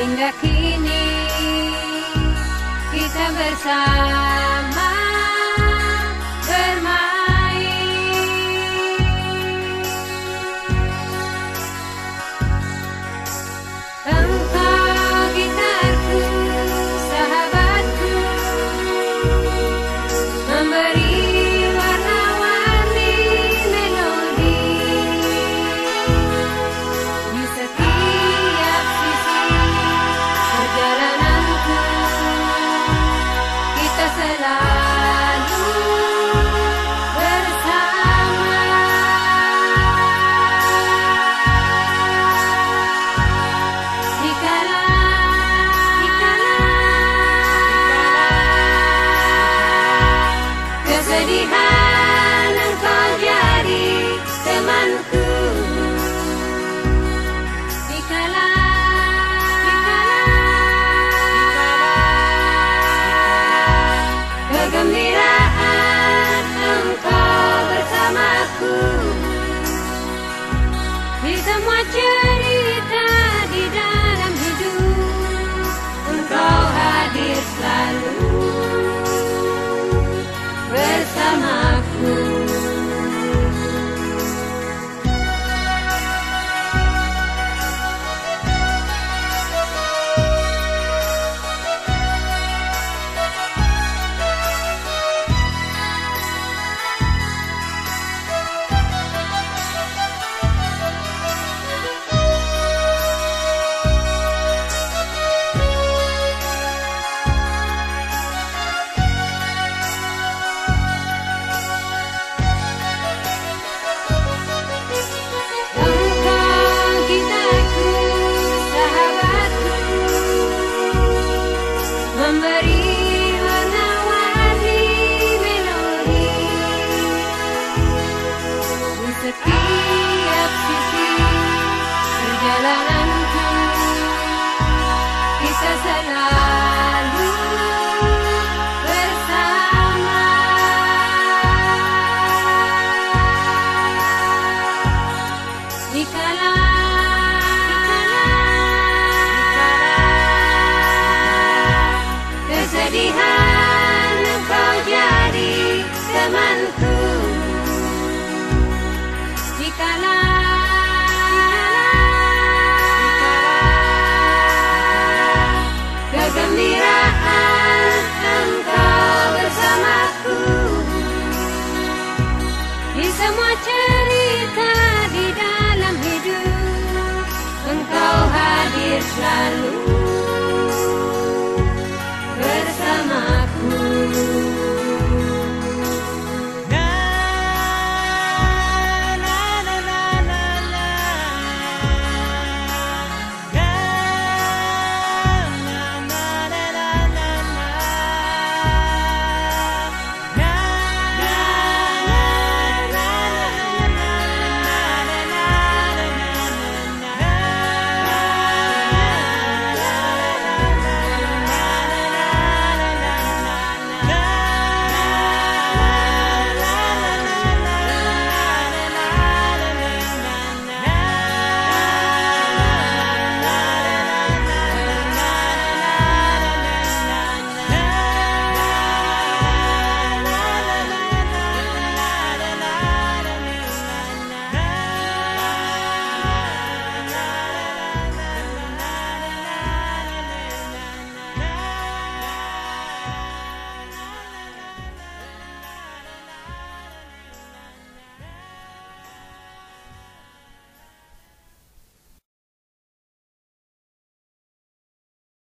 hingga kini kita bersama Di semua Memberi warna-warni selalu